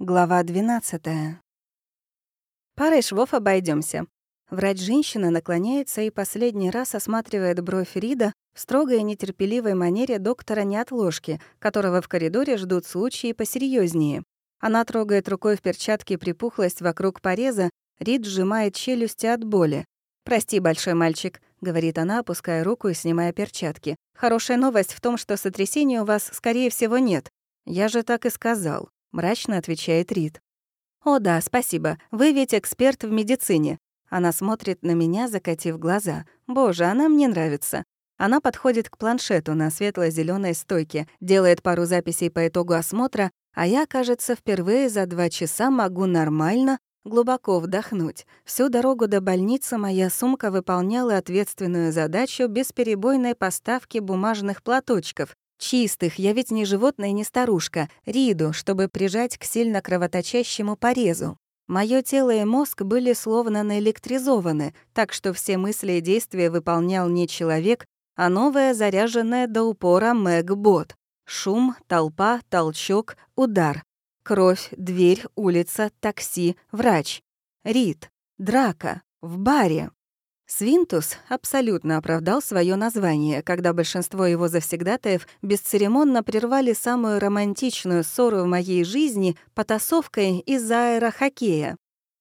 Глава 12. Парой швов обойдемся. Врач-женщина наклоняется и последний раз осматривает бровь Рида в строгой и нетерпеливой манере доктора неотложки, которого в коридоре ждут случаи посерьезнее. Она трогает рукой в перчатке припухлость вокруг пореза, Рид сжимает челюсти от боли. «Прости, большой мальчик», — говорит она, опуская руку и снимая перчатки. «Хорошая новость в том, что сотрясения у вас, скорее всего, нет. Я же так и сказал. — мрачно отвечает Рид. «О да, спасибо. Вы ведь эксперт в медицине». Она смотрит на меня, закатив глаза. «Боже, она мне нравится». Она подходит к планшету на светло зеленой стойке, делает пару записей по итогу осмотра, а я, кажется, впервые за два часа могу нормально, глубоко вдохнуть. Всю дорогу до больницы моя сумка выполняла ответственную задачу бесперебойной поставки бумажных платочков, Чистых, я ведь не животное и не старушка, Риду, чтобы прижать к сильно кровоточащему порезу. Моё тело и мозг были словно наэлектризованы, так что все мысли и действия выполнял не человек, а новая заряженная до упора Мэг-бот. Шум, толпа, толчок, удар. Кровь, дверь, улица, такси, врач. Рид. Драка. В баре. Свинтус абсолютно оправдал свое название, когда большинство его завсегдатаев бесцеремонно прервали самую романтичную ссору в моей жизни потасовкой из-за аэрохоккея.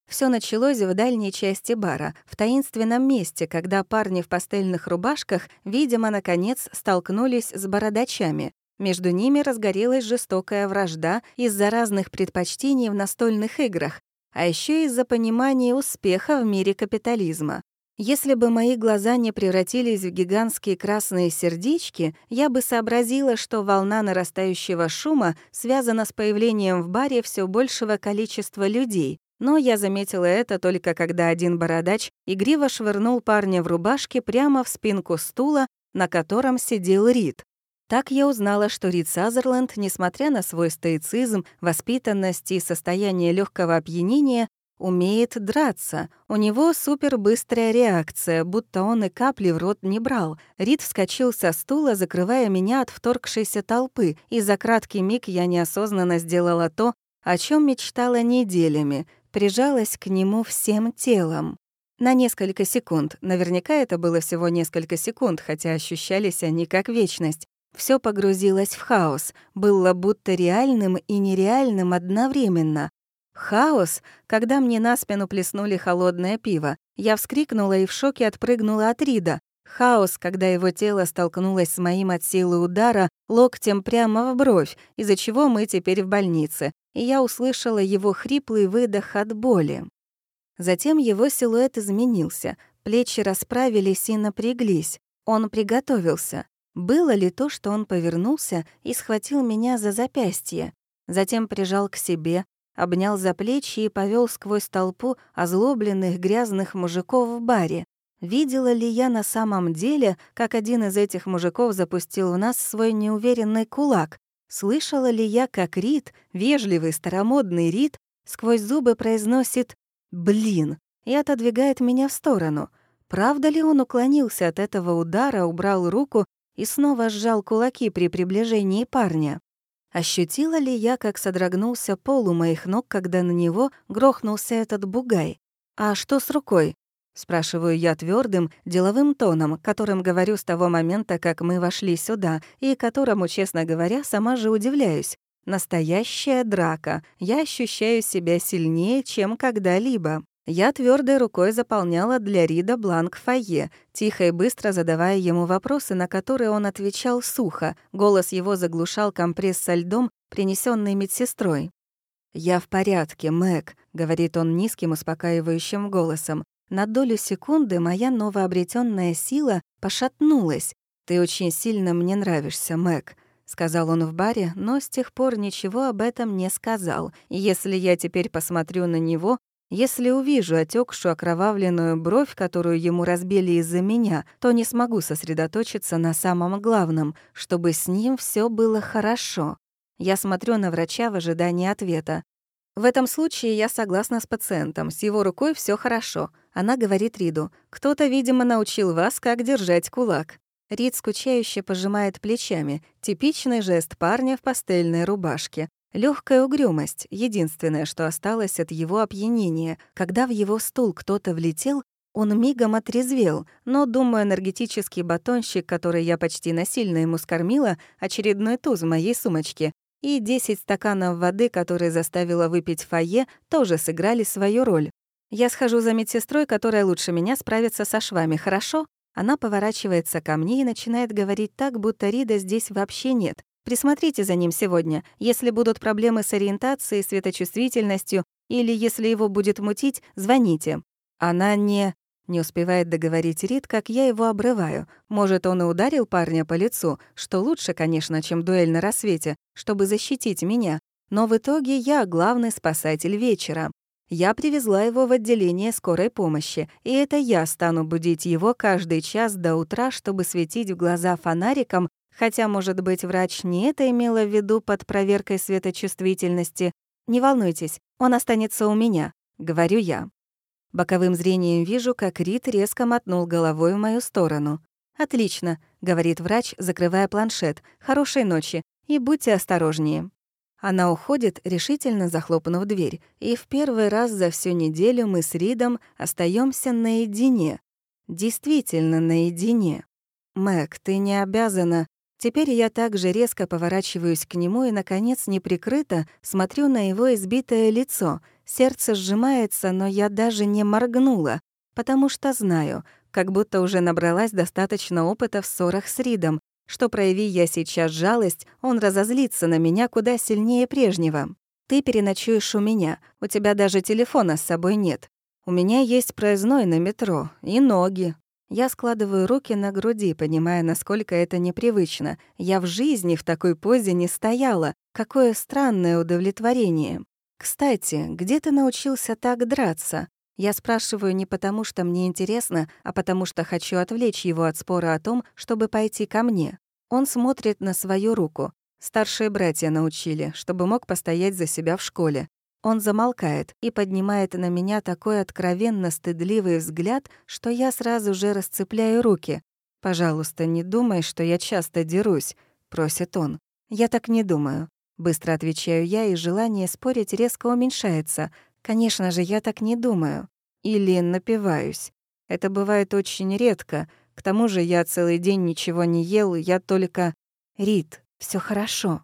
Все началось в дальней части бара, в таинственном месте, когда парни в пастельных рубашках, видимо, наконец столкнулись с бородачами. Между ними разгорелась жестокая вражда из-за разных предпочтений в настольных играх, а еще из-за понимания успеха в мире капитализма. Если бы мои глаза не превратились в гигантские красные сердечки, я бы сообразила, что волна нарастающего шума связана с появлением в баре все большего количества людей. Но я заметила это только когда один бородач игриво швырнул парня в рубашке прямо в спинку стула, на котором сидел Рид. Так я узнала, что Рид Сазерленд, несмотря на свой стоицизм, воспитанность и состояние легкого опьянения, Умеет драться. У него супербыстрая реакция, будто он и капли в рот не брал. Рид вскочил со стула, закрывая меня от вторгшейся толпы, и за краткий миг я неосознанно сделала то, о чем мечтала неделями, прижалась к нему всем телом. На несколько секунд. Наверняка это было всего несколько секунд, хотя ощущались они как вечность. Все погрузилось в хаос, было будто реальным и нереальным одновременно. Хаос, когда мне на спину плеснули холодное пиво. Я вскрикнула и в шоке отпрыгнула от Рида. Хаос, когда его тело столкнулось с моим от силы удара локтем прямо в бровь, из-за чего мы теперь в больнице, и я услышала его хриплый выдох от боли. Затем его силуэт изменился, плечи расправились и напряглись. Он приготовился. Было ли то, что он повернулся и схватил меня за запястье? Затем прижал к себе, обнял за плечи и повел сквозь толпу озлобленных грязных мужиков в баре. Видела ли я на самом деле, как один из этих мужиков запустил в нас свой неуверенный кулак? Слышала ли я, как Рид, вежливый старомодный Рид, сквозь зубы произносит «блин» и отодвигает меня в сторону? Правда ли он уклонился от этого удара, убрал руку и снова сжал кулаки при приближении парня? Ощутила ли я, как содрогнулся пол у моих ног, когда на него грохнулся этот бугай? «А что с рукой?» — спрашиваю я твердым, деловым тоном, которым говорю с того момента, как мы вошли сюда, и которому, честно говоря, сама же удивляюсь. Настоящая драка. Я ощущаю себя сильнее, чем когда-либо. Я твердой рукой заполняла для Рида бланк фойе, тихо и быстро задавая ему вопросы, на которые он отвечал сухо. Голос его заглушал компресс со льдом, принесенный медсестрой. «Я в порядке, Мэг», — говорит он низким, успокаивающим голосом. На долю секунды моя новообретенная сила пошатнулась. «Ты очень сильно мне нравишься, Мэг», — сказал он в баре, но с тех пор ничего об этом не сказал. Если я теперь посмотрю на него, если увижу отекшую окровавленную бровь, которую ему разбили из-за меня, то не смогу сосредоточиться на самом главном, чтобы с ним все было хорошо. Я смотрю на врача в ожидании ответа. В этом случае я согласна с пациентом, с его рукой все хорошо. Она говорит Риду, кто-то, видимо, научил вас, как держать кулак. Рид скучающе пожимает плечами, типичный жест парня в пастельной рубашке. Легкая угрюмость — единственное, что осталось от его опьянения. Когда в его стул кто-то влетел, он мигом отрезвел, но, думаю, энергетический батончик, который я почти насильно ему скормила, очередной туз в моей сумочке, и 10 стаканов воды, которые заставила выпить фойе, тоже сыграли свою роль. Я схожу за медсестрой, которая лучше меня справится со швами, хорошо? Она поворачивается ко мне и начинает говорить так, будто Рида здесь вообще нет. Присмотрите за ним сегодня. Если будут проблемы с ориентацией, светочувствительностью или если его будет мутить, звоните. Она не... Не успевает договорить Рид, как я его обрываю. Может, он и ударил парня по лицу, что лучше, конечно, чем дуэль на рассвете, чтобы защитить меня. Но в итоге я главный спасатель вечера. Я привезла его в отделение скорой помощи, и это я стану будить его каждый час до утра, чтобы светить в глаза фонариком, хотя, может быть, врач не это имела в виду под проверкой светочувствительности. Не волнуйтесь, он останется у меня, говорю я. Боковым зрением вижу, как Рит резко мотнул головой в мою сторону. «Отлично», — говорит врач, закрывая планшет. «Хорошей ночи и будьте осторожнее». Она уходит, решительно захлопнув дверь, и в первый раз за всю неделю мы с Ридом остаемся наедине. Действительно наедине. «Мэг, ты не обязана...» Теперь я также резко поворачиваюсь к нему и, наконец, неприкрыто смотрю на его избитое лицо. Сердце сжимается, но я даже не моргнула, потому что знаю, как будто уже набралась достаточно опыта в ссорах с Ридом, что прояви я сейчас жалость, он разозлится на меня куда сильнее прежнего. Ты переночуешь у меня, у тебя даже телефона с собой нет. У меня есть проездной на метро и ноги. Я складываю руки на груди, понимая, насколько это непривычно. Я в жизни в такой позе не стояла. Какое странное удовлетворение. Кстати, где ты научился так драться? Я спрашиваю не потому, что мне интересно, а потому что хочу отвлечь его от спора о том, чтобы пойти ко мне. Он смотрит на свою руку. Старшие братья научили, чтобы мог постоять за себя в школе. Он замолкает и поднимает на меня такой откровенно стыдливый взгляд, что я сразу же расцепляю руки. «Пожалуйста, не думай, что я часто дерусь», — просит он. «Я так не думаю». Быстро отвечаю я, и желание спорить резко уменьшается, Конечно же, я так не думаю. Или напиваюсь. Это бывает очень редко. К тому же я целый день ничего не ел, я только... Рит, все хорошо.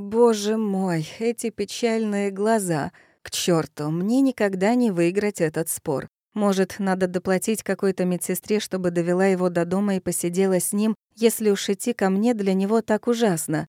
Боже мой, эти печальные глаза. К черту, мне никогда не выиграть этот спор. Может, надо доплатить какой-то медсестре, чтобы довела его до дома и посидела с ним, если уж идти ко мне для него так ужасно.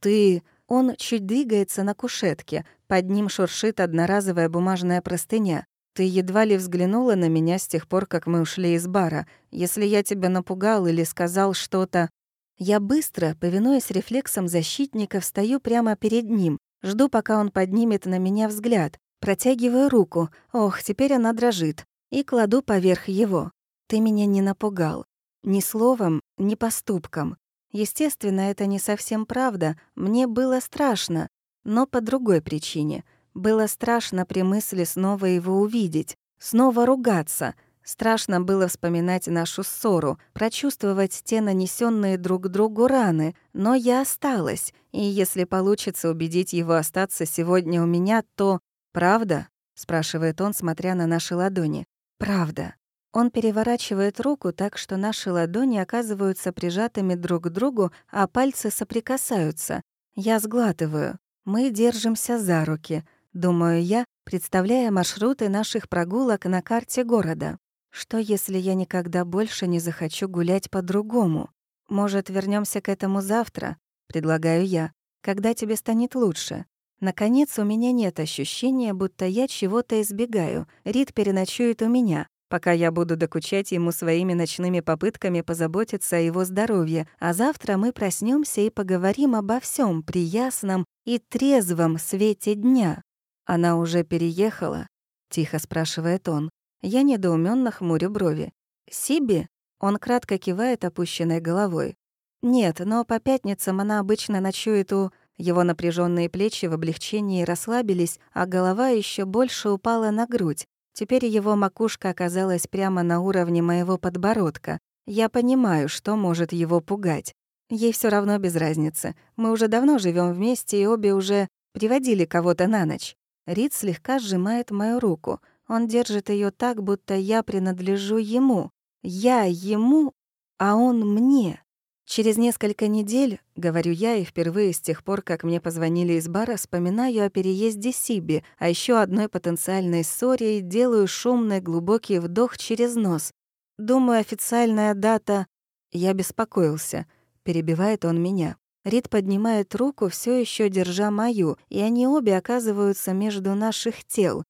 Ты... Он чуть двигается на кушетке, под ним шуршит одноразовая бумажная простыня. Ты едва ли взглянула на меня с тех пор, как мы ушли из бара. Если я тебя напугал или сказал что-то... Я быстро, повинуясь рефлексам защитника, встаю прямо перед ним, жду, пока он поднимет на меня взгляд, протягиваю руку, ох, теперь она дрожит, и кладу поверх его. Ты меня не напугал. Ни словом, ни поступком. Естественно, это не совсем правда, мне было страшно, но по другой причине. Было страшно при мысли снова его увидеть, снова ругаться. Страшно было вспоминать нашу ссору, прочувствовать те нанесенные друг другу раны, но я осталась, и если получится убедить его остаться сегодня у меня, то... «Правда?» — спрашивает он, смотря на наши ладони. «Правда». Он переворачивает руку так, что наши ладони оказываются прижатыми друг к другу, а пальцы соприкасаются. Я сглатываю. Мы держимся за руки, думаю я, представляя маршруты наших прогулок на карте города. Что, если я никогда больше не захочу гулять по-другому? Может, вернемся к этому завтра? Предлагаю я. Когда тебе станет лучше? Наконец, у меня нет ощущения, будто я чего-то избегаю. Рид переночует у меня пока я буду докучать ему своими ночными попытками позаботиться о его здоровье, а завтра мы проснемся и поговорим обо всем при ясном и трезвом свете дня. Она уже переехала? Тихо спрашивает он. Я недоуменно хмурю брови. Сиби? Он кратко кивает опущенной головой. Нет, но по пятницам она обычно ночует у... Его напряженные плечи в облегчении расслабились, а голова еще больше упала на грудь. Теперь его макушка оказалась прямо на уровне моего подбородка. Я понимаю, что может его пугать. Ей все равно без разницы. Мы уже давно живем вместе, и обе уже... Приводили кого-то на ночь. Рид слегка сжимает мою руку. Он держит ее так, будто я принадлежу ему. Я ему, а он мне. Через несколько недель, говорю я, и впервые с тех пор, как мне позвонили из бара, вспоминаю о переезде Сиби, а еще одной потенциальной ссоре и делаю шумный глубокий вдох через нос. Думаю, официальная дата... Я беспокоился. Перебивает он меня. Рид поднимает руку, все еще держа мою, и они обе оказываются между наших тел.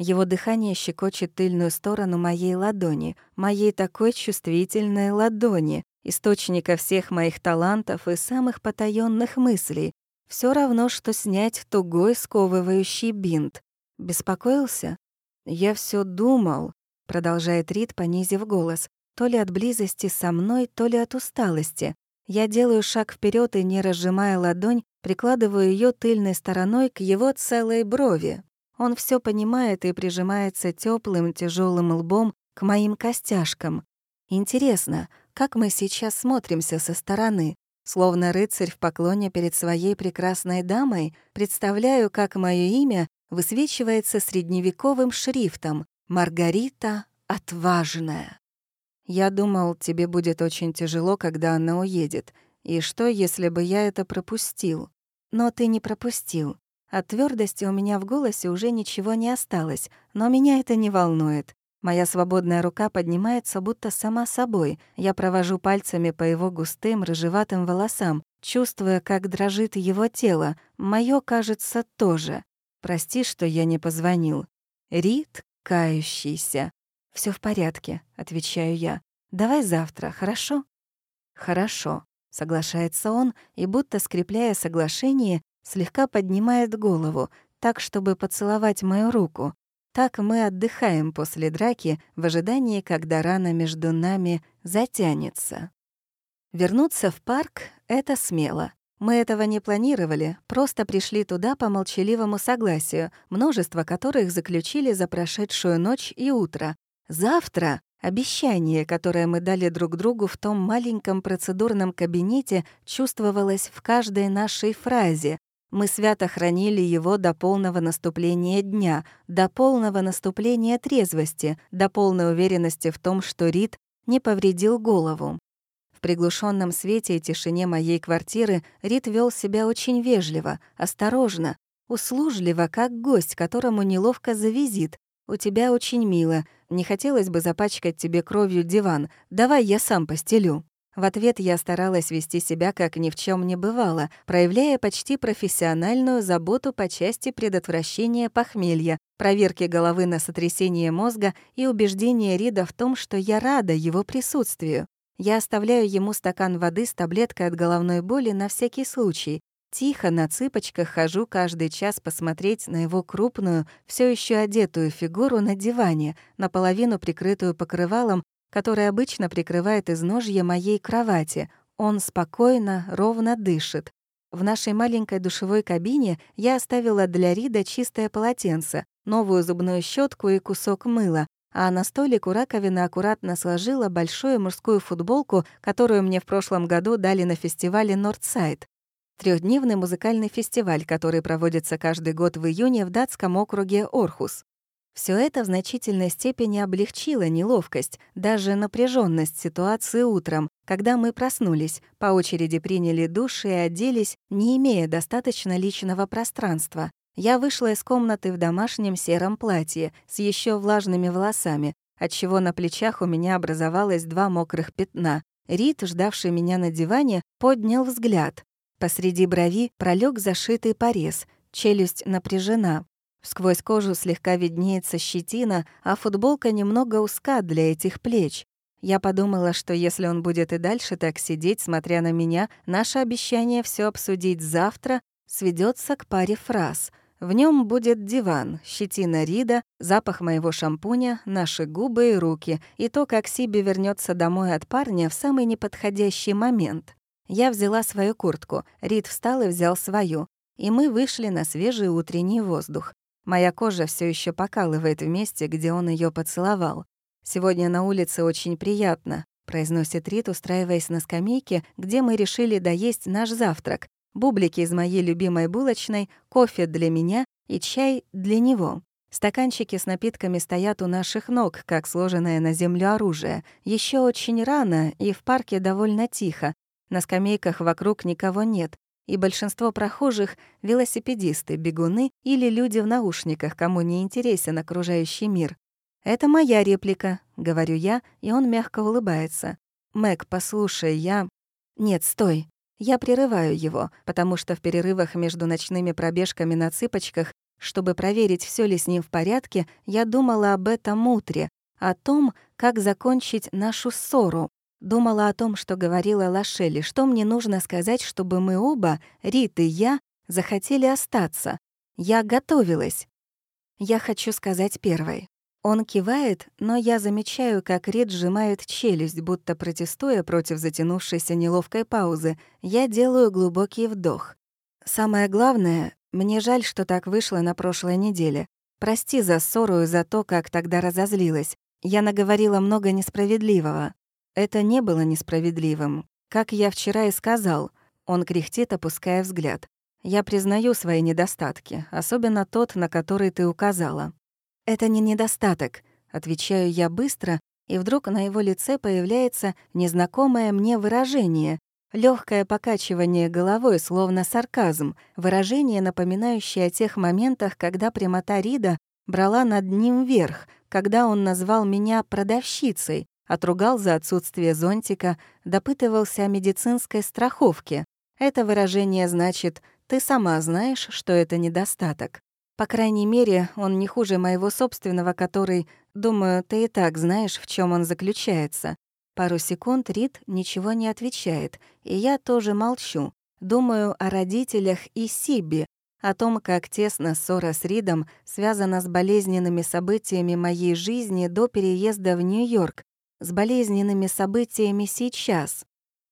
Его дыхание щекочет тыльную сторону моей ладони, моей такой чувствительной ладони, источника всех моих талантов и самых потаенных мыслей. Все равно, что снять тугой сковывающий бинт. Беспокоился? Я все думал, продолжает Рид, понизив голос, то ли от близости со мной, то ли от усталости. Я делаю шаг вперед и, не разжимая ладонь, прикладываю ее тыльной стороной к его целой брови. Он все понимает и прижимается теплым, тяжелым лбом к моим костяшкам. Интересно, как мы сейчас смотримся со стороны? Словно рыцарь в поклоне перед своей прекрасной дамой, представляю, как мое имя высвечивается средневековым шрифтом «Маргарита Отважная». Я думал, тебе будет очень тяжело, когда она уедет. И что, если бы я это пропустил? Но ты не пропустил. От твердости у меня в голосе уже ничего не осталось, но меня это не волнует. Моя свободная рука поднимается будто сама собой. Я провожу пальцами по его густым рыжеватым волосам, чувствуя, как дрожит его тело. Моё, кажется, тоже. Прости, что я не позвонил. Рит, кающийся. Все в порядке», — отвечаю я. «Давай завтра, хорошо?» «Хорошо», — соглашается он, и, будто скрепляя соглашение, слегка поднимает голову, так, чтобы поцеловать мою руку. Так мы отдыхаем после драки в ожидании, когда рана между нами затянется. Вернуться в парк — это смело. Мы этого не планировали, просто пришли туда по молчаливому согласию, множество которых заключили за прошедшую ночь и утро, Завтра обещание, которое мы дали друг другу в том маленьком процедурном кабинете, чувствовалось в каждой нашей фразе. Мы свято хранили его до полного наступления дня, до полного наступления трезвости, до полной уверенности в том, что Рид не повредил голову. В приглушенном свете и тишине моей квартиры Рид вел себя очень вежливо, осторожно, услужливо, как гость, которому неловко за визит. «У тебя очень мило. Не хотелось бы запачкать тебе кровью диван. Давай я сам постелю». В ответ я старалась вести себя, как ни в чем не бывало, проявляя почти профессиональную заботу по части предотвращения похмелья, проверки головы на сотрясение мозга и убеждения Рида в том, что я рада его присутствию. Я оставляю ему стакан воды с таблеткой от головной боли на всякий случай, Тихо на цыпочках хожу каждый час посмотреть на его крупную, все еще одетую фигуру на диване, наполовину прикрытую покрывалом, который обычно прикрывает изножье моей кровати. Он спокойно, ровно дышит. В нашей маленькой душевой кабине я оставила для Рида чистое полотенце, новую зубную щетку и кусок мыла, а на столик у раковины аккуратно сложила большую мужскую футболку, которую мне в прошлом году дали на фестивале «Нордсайд» трехдневный музыкальный фестиваль, который проводится каждый год в июне в датском округе Орхус. Все это в значительной степени облегчило неловкость, даже напряженность ситуации утром, когда мы проснулись, по очереди приняли душ и оделись, не имея достаточно личного пространства. Я вышла из комнаты в домашнем сером платье с еще влажными волосами, отчего на плечах у меня образовалось два мокрых пятна. Рит, ждавший меня на диване, поднял взгляд. Посреди брови пролег зашитый порез, челюсть напряжена. Сквозь кожу слегка виднеется щетина, а футболка немного узка для этих плеч. Я подумала, что если он будет и дальше так сидеть, смотря на меня, наше обещание все обсудить завтра сведется к паре фраз. В нем будет диван, щетина Рида, запах моего шампуня, наши губы и руки, и то, как Сиби вернется домой от парня в самый неподходящий момент. Я взяла свою куртку, Рид встал и взял свою, и мы вышли на свежий утренний воздух. Моя кожа все еще покалывает в месте, где он ее поцеловал. «Сегодня на улице очень приятно», — произносит Рид, устраиваясь на скамейке, где мы решили доесть наш завтрак. бублики из моей любимой булочной, кофе для меня и чай для него. Стаканчики с напитками стоят у наших ног, как сложенное на землю оружие. Еще очень рано, и в парке довольно тихо. На скамейках вокруг никого нет, и большинство прохожих — велосипедисты, бегуны или люди в наушниках, кому не интересен окружающий мир. «Это моя реплика», — говорю я, и он мягко улыбается. «Мэг, послушай, я...» «Нет, стой». Я прерываю его, потому что в перерывах между ночными пробежками на цыпочках, чтобы проверить, все ли с ним в порядке, я думала об этом утре, о том, как закончить нашу ссору. Думала о том, что говорила Лашели, что мне нужно сказать, чтобы мы оба, Рит и я, захотели остаться. Я готовилась. Я хочу сказать первой. Он кивает, но я замечаю, как Рид сжимает челюсть, будто протестуя против затянувшейся неловкой паузы. Я делаю глубокий вдох. Самое главное, мне жаль, что так вышло на прошлой неделе. Прости за ссору и за то, как тогда разозлилась. Я наговорила много несправедливого. Это не было несправедливым. Как я вчера и сказал, он кряхтит, опуская взгляд. Я признаю свои недостатки, особенно тот, на который ты указала. «Это не недостаток», — отвечаю я быстро, и вдруг на его лице появляется незнакомое мне выражение, легкое покачивание головой, словно сарказм, выражение, напоминающее о тех моментах, когда прямота Рида брала над ним верх, когда он назвал меня продавщицей, отругал за отсутствие зонтика, допытывался о медицинской страховке. Это выражение значит «ты сама знаешь, что это недостаток». По крайней мере, он не хуже моего собственного, который, думаю, ты и так знаешь, в чем он заключается. Пару секунд Рид ничего не отвечает, и я тоже молчу. Думаю о родителях и Сиби, о том, как тесно ссора с Ридом связана с болезненными событиями моей жизни до переезда в Нью-Йорк, с болезненными событиями сейчас.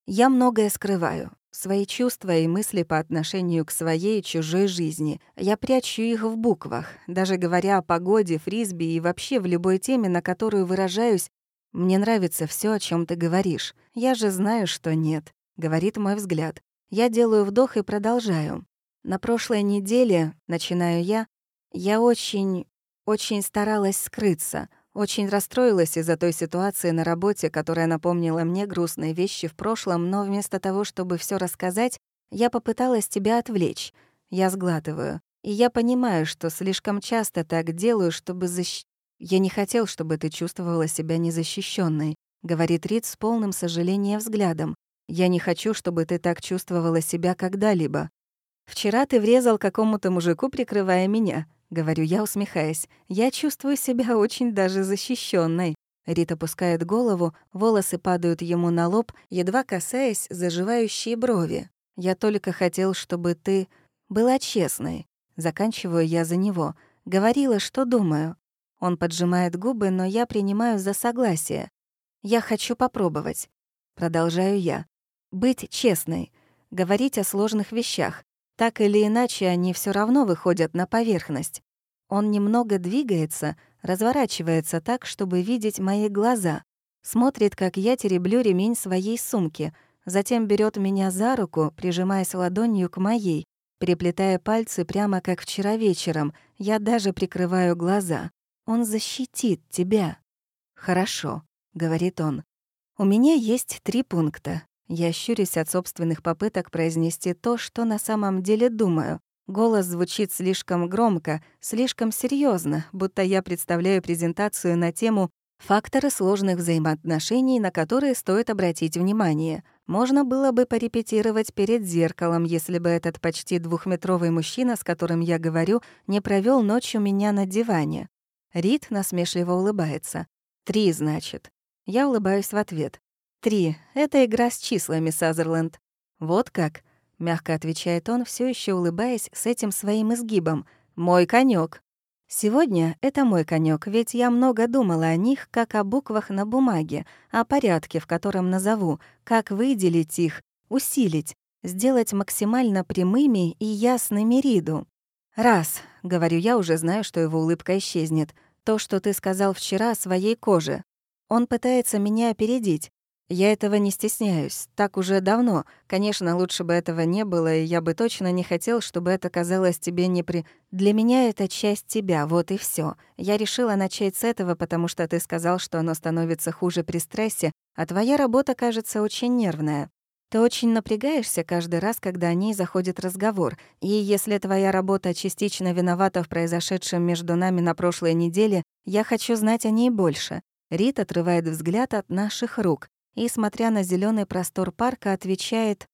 Я многое скрываю, Свои чувства и мысли по отношению к своей и чужой жизни. Я прячу их в буквах. Даже говоря о погоде, фрисби и вообще в любой теме, на которую выражаюсь, «Мне нравится все, о чем ты говоришь. Я же знаю, что нет», — говорит мой взгляд. Я делаю вдох и продолжаю. На прошлой неделе, начинаю я, я очень, очень старалась скрыться. Очень расстроилась из-за той ситуации на работе, которая напомнила мне грустные вещи в прошлом, но вместо того, чтобы все рассказать, я попыталась тебя отвлечь. Я сглатываю. И я понимаю, что слишком часто так делаю, чтобы защ... Я не хотел, чтобы ты чувствовала себя незащищенной, говорит Рид с полным сожалением взглядом. Я не хочу, чтобы ты так чувствовала себя когда-либо. Вчера ты врезал какому-то мужику, прикрывая меня. — говорю я, усмехаясь. «Я чувствую себя очень даже защищенной. Рит опускает голову, волосы падают ему на лоб, едва касаясь заживающей брови. «Я только хотел, чтобы ты была честной». Заканчиваю я за него. Говорила, что думаю. Он поджимает губы, но я принимаю за согласие. «Я хочу попробовать». Продолжаю я. «Быть честной. Говорить о сложных вещах. Так или иначе, они все равно выходят на поверхность. Он немного двигается, разворачивается так, чтобы видеть мои глаза. Смотрит, как я тереблю ремень своей сумки, затем берет меня за руку, прижимаясь ладонью к моей, переплетая пальцы прямо как вчера вечером. Я даже прикрываю глаза. Он защитит тебя. «Хорошо», — говорит он. «У меня есть три пункта. Я щурюсь от собственных попыток произнести то, что на самом деле думаю. Голос звучит слишком громко, слишком серьезно, будто я представляю презентацию на тему «Факторы сложных взаимоотношений, на которые стоит обратить внимание». Можно было бы порепетировать перед зеркалом, если бы этот почти двухметровый мужчина, с которым я говорю, не провел ночь у меня на диване. Рид насмешливо улыбается. «Три, значит». Я улыбаюсь в ответ. «Три. Это игра с числами, Сазерленд». «Вот как?» — мягко отвечает он, все еще улыбаясь с этим своим изгибом. «Мой конек. Сегодня это мой конек, ведь я много думала о них, как о буквах на бумаге, о порядке, в котором назову, как выделить их, усилить, сделать максимально прямыми и ясными Риду. «Раз», — говорю я, уже знаю, что его улыбка исчезнет, «то, что ты сказал вчера своей коже. Он пытается меня опередить, Я этого не стесняюсь. Так уже давно. Конечно, лучше бы этого не было, и я бы точно не хотел, чтобы это казалось тебе непри... Для меня это часть тебя, вот и все. Я решила начать с этого, потому что ты сказал, что оно становится хуже при стрессе, а твоя работа кажется очень нервная. Ты очень напрягаешься каждый раз, когда о ней заходит разговор, и если твоя работа частично виновата в произошедшем между нами на прошлой неделе, я хочу знать о ней больше. Рит отрывает взгляд от наших рук и, смотря на зеленый простор парка, отвечает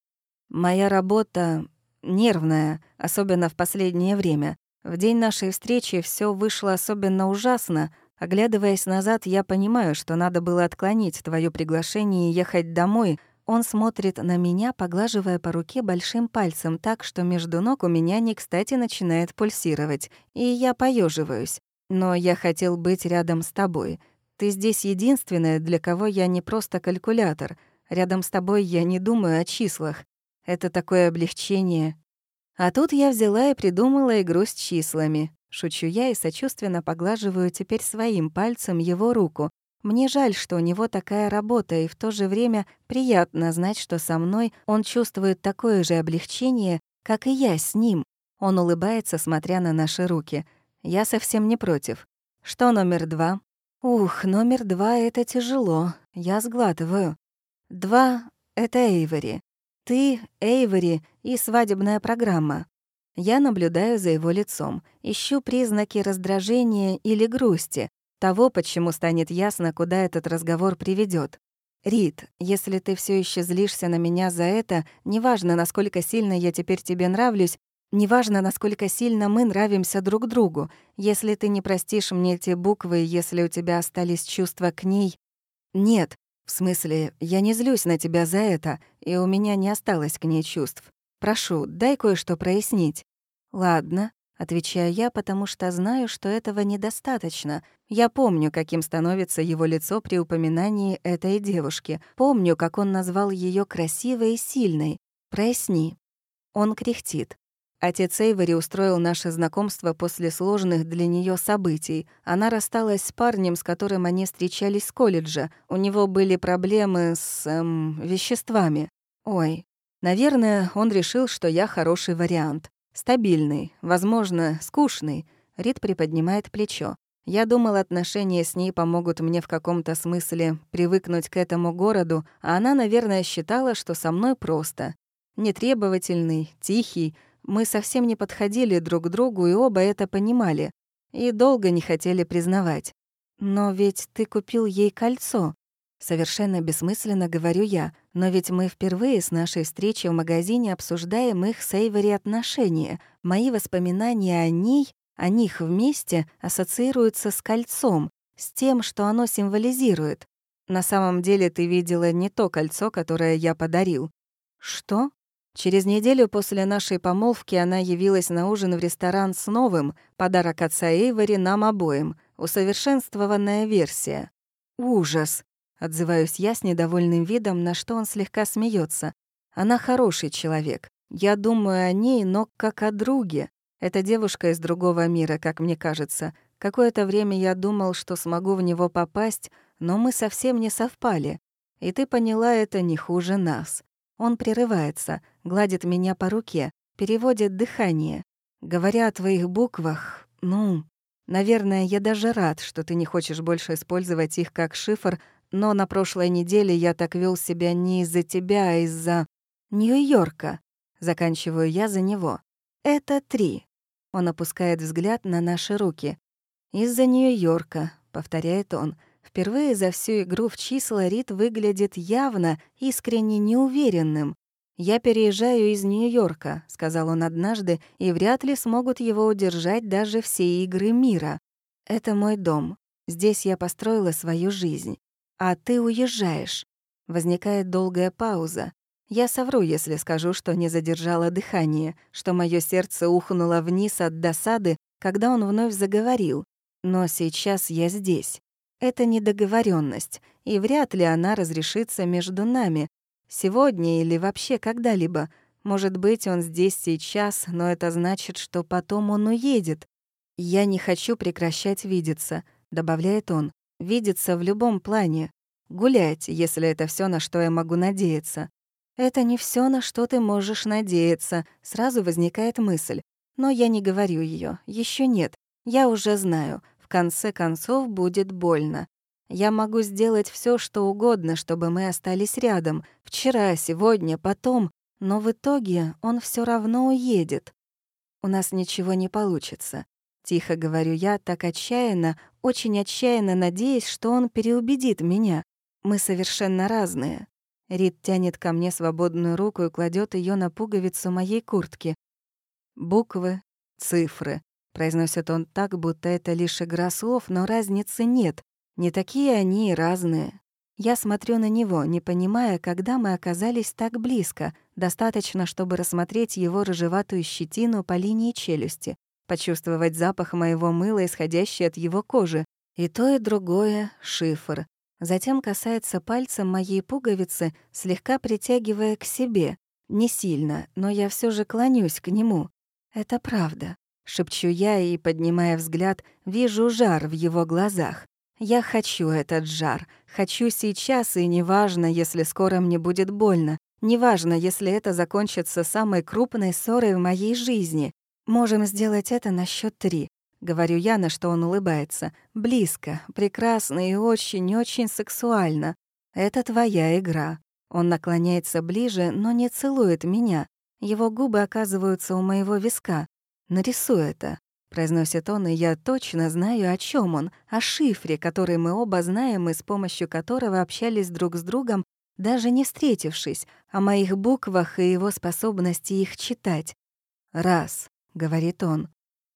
«Моя работа нервная, особенно в последнее время. В день нашей встречи все вышло особенно ужасно. Оглядываясь назад, я понимаю, что надо было отклонить твое приглашение и ехать домой. Он смотрит на меня, поглаживая по руке большим пальцем так, что между ног у меня не кстати начинает пульсировать, и я поеживаюсь. Но я хотел быть рядом с тобой. Ты здесь единственная, для кого я не просто калькулятор. Рядом с тобой я не думаю о числах. Это такое облегчение. А тут я взяла и придумала игру с числами. Шучу я и сочувственно поглаживаю теперь своим пальцем его руку. Мне жаль, что у него такая работа, и в то же время приятно знать, что со мной он чувствует такое же облегчение, как и я с ним. Он улыбается, смотря на наши руки. Я совсем не против. Что номер два? Ух, номер два — это тяжело. Я сглатываю. Два — это Эйвори. Ты, Эйвори и свадебная программа. Я наблюдаю за его лицом, ищу признаки раздражения или грусти, того, почему станет ясно, куда этот разговор приведет. Рид, если ты все еще злишься на меня за это, неважно, насколько сильно я теперь тебе нравлюсь, Неважно, насколько сильно мы нравимся друг другу, если ты не простишь мне те буквы, если у тебя остались чувства к ней... Нет, в смысле, я не злюсь на тебя за это, и у меня не осталось к ней чувств. Прошу, дай кое-что прояснить. Ладно, отвечаю я, потому что знаю, что этого недостаточно. Я помню, каким становится его лицо при упоминании этой девушки. Помню, как он назвал ее красивой и сильной. Проясни. Он кряхтит. Отец Эйвори устроил наше знакомство после сложных для нее событий. Она рассталась с парнем, с которым они встречались с колледжа. У него были проблемы с... Эм, веществами. Ой. Наверное, он решил, что я хороший вариант. Стабильный, возможно, скучный. Рид приподнимает плечо. Я думал, отношения с ней помогут мне в каком-то смысле привыкнуть к этому городу, а она, наверное, считала, что со мной просто. Нетребовательный, тихий, мы совсем не подходили друг к другу, и оба это понимали. И долго не хотели признавать. «Но ведь ты купил ей кольцо». Совершенно бессмысленно говорю я, но ведь мы впервые с нашей встречи в магазине обсуждаем их с Эйвори отношения. Мои воспоминания о ней, о них вместе ассоциируются с кольцом, с тем, что оно символизирует. На самом деле ты видела не то кольцо, которое я подарил. Что? Через неделю после нашей помолвки она явилась на ужин в ресторан с новым, подарок отца Эйвори нам обоим, усовершенствованная версия. «Ужас!» — отзываюсь я с недовольным видом, на что он слегка смеется. «Она хороший человек. Я думаю о ней, но как о друге. Эта девушка из другого мира, как мне кажется. Какое-то время я думал, что смогу в него попасть, но мы совсем не совпали. И ты поняла это не хуже нас. Он прерывается, гладит меня по руке, переводит дыхание. Говоря о твоих буквах, ну, наверное, я даже рад, что ты не хочешь больше использовать их как шифр, но на прошлой неделе я так вел себя не из-за тебя, а из-за Нью-Йорка. Заканчиваю я за него. Это три. Он опускает взгляд на наши руки. «Из-за Нью-Йорка», — повторяет он, — Впервые за всю игру в числа Рид выглядит явно, искренне неуверенным. «Я переезжаю из Нью-Йорка», — сказал он однажды, «и вряд ли смогут его удержать даже все игры мира. Это мой дом. Здесь я построила свою жизнь. А ты уезжаешь». Возникает долгая пауза. Я совру, если скажу, что не задержала дыхание, что мое сердце ухнуло вниз от досады, когда он вновь заговорил. Но сейчас я здесь. Это недоговоренность, и вряд ли она разрешится между нами. Сегодня или вообще когда-либо. Может быть, он здесь сейчас, но это значит, что потом он уедет. «Я не хочу прекращать видеться», — добавляет он. «Видеться в любом плане. Гулять, если это все, на что я могу надеяться. Это не все, на что ты можешь надеяться. Сразу возникает мысль. Но я не говорю ее. Еще нет. Я уже знаю. Конце концов будет больно. Я могу сделать все, что угодно, чтобы мы остались рядом. Вчера, сегодня, потом. Но в итоге он все равно уедет. У нас ничего не получится. Тихо говорю я, так отчаянно, очень отчаянно надеясь, что он переубедит меня. Мы совершенно разные. Рид тянет ко мне свободную руку и кладет ее на пуговицу моей куртки. Буквы, цифры. Произносит он так, будто это лишь игра слов, но разницы нет. Не такие они и разные. Я смотрю на него, не понимая, когда мы оказались так близко, достаточно, чтобы рассмотреть его рыжеватую щетину по линии челюсти, почувствовать запах моего мыла, исходящий от его кожи. И то, и другое — шифр. Затем касается пальцем моей пуговицы, слегка притягивая к себе. Не сильно, но я все же клонюсь к нему. Это правда. Шепчу я и, поднимая взгляд, вижу жар в его глазах. Я хочу этот жар. Хочу сейчас, и неважно, если скоро мне будет больно. Неважно, если это закончится самой крупной ссорой в моей жизни. Можем сделать это на счет три. Говорю я, на что он улыбается. Близко, прекрасно и очень-очень сексуально. Это твоя игра. Он наклоняется ближе, но не целует меня. Его губы оказываются у моего виска. Нарисуй это произносит он, и я точно знаю, о чем он, о шифре, который мы оба знаем и с помощью которого общались друг с другом, даже не встретившись, о моих буквах и его способности их читать. «Раз», — говорит он.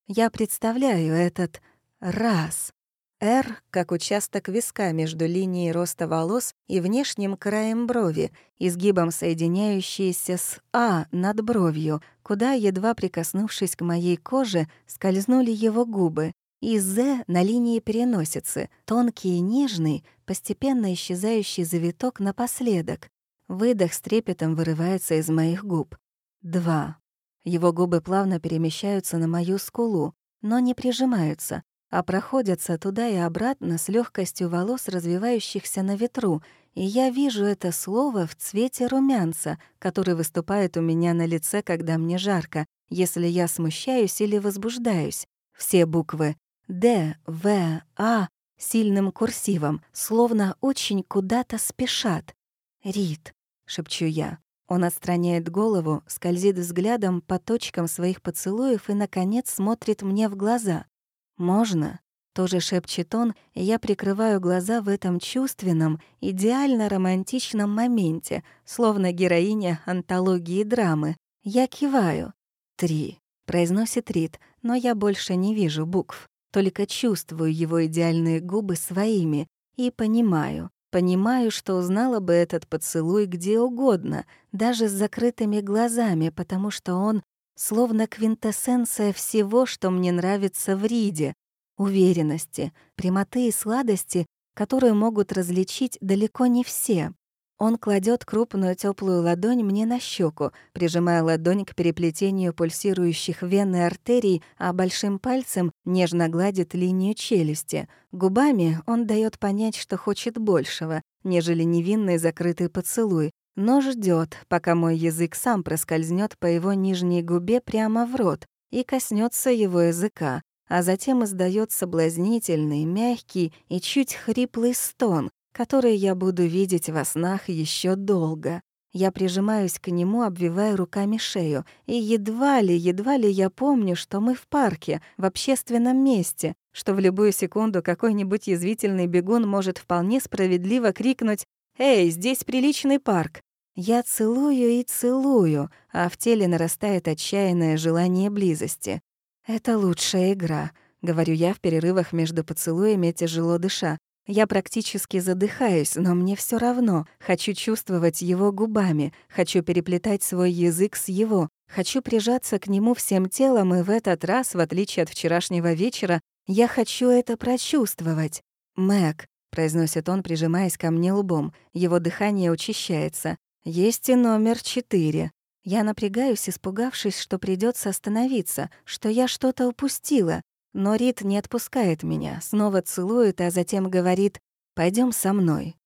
Я представляю этот «раз». «Р» как участок виска между линией роста волос и внешним краем брови, изгибом соединяющийся с «А» над бровью, куда, едва прикоснувшись к моей коже, скользнули его губы, и «З» на линии переносицы, тонкий и нежный, постепенно исчезающий завиток напоследок. Выдох с трепетом вырывается из моих губ. Два. Его губы плавно перемещаются на мою скулу, но не прижимаются, а проходятся туда и обратно с легкостью волос, развивающихся на ветру, и я вижу это слово в цвете румянца, который выступает у меня на лице, когда мне жарко, если я смущаюсь или возбуждаюсь. Все буквы «Д», «В», «А» сильным курсивом, словно очень куда-то спешат. «Рит», — шепчу я. Он отстраняет голову, скользит взглядом по точкам своих поцелуев и, наконец, смотрит мне в глаза. «Можно?» — тоже шепчет он, и я прикрываю глаза в этом чувственном, идеально романтичном моменте, словно героиня антологии драмы. Я киваю. «Три», — произносит Рид, но я больше не вижу букв, только чувствую его идеальные губы своими и понимаю, Понимаю, что узнала бы этот поцелуй где угодно, даже с закрытыми глазами, потому что он словно квинтэссенция всего, что мне нравится в Риде, уверенности, прямоты и сладости, которые могут различить далеко не все. Он кладет крупную теплую ладонь мне на щеку, прижимая ладонь к переплетению пульсирующих вен и артерий, а большим пальцем нежно гладит линию челюсти. Губами он дает понять, что хочет большего, нежели невинный закрытый поцелуй, но ждет, пока мой язык сам проскользнет по его нижней губе прямо в рот и коснется его языка, а затем издает соблазнительный, мягкий и чуть хриплый стон, который я буду видеть во снах еще долго. Я прижимаюсь к нему, обвивая руками шею, и едва ли, едва ли я помню, что мы в парке, в общественном месте, что в любую секунду какой-нибудь язвительный бегун может вполне справедливо крикнуть «Эй, здесь приличный парк!» Я целую и целую, а в теле нарастает отчаянное желание близости. «Это лучшая игра», — говорю я в перерывах между поцелуями, тяжело дыша. Я практически задыхаюсь, но мне все равно. Хочу чувствовать его губами, хочу переплетать свой язык с его, хочу прижаться к нему всем телом, и в этот раз, в отличие от вчерашнего вечера, я хочу это прочувствовать. «Мэг», — произносит он, прижимаясь ко мне лбом, его дыхание учащается. Есть и номер четыре. Я напрягаюсь, испугавшись, что придется остановиться, что я что-то упустила. Но Рит не отпускает меня, снова целует, а затем говорит «Пойдем со мной».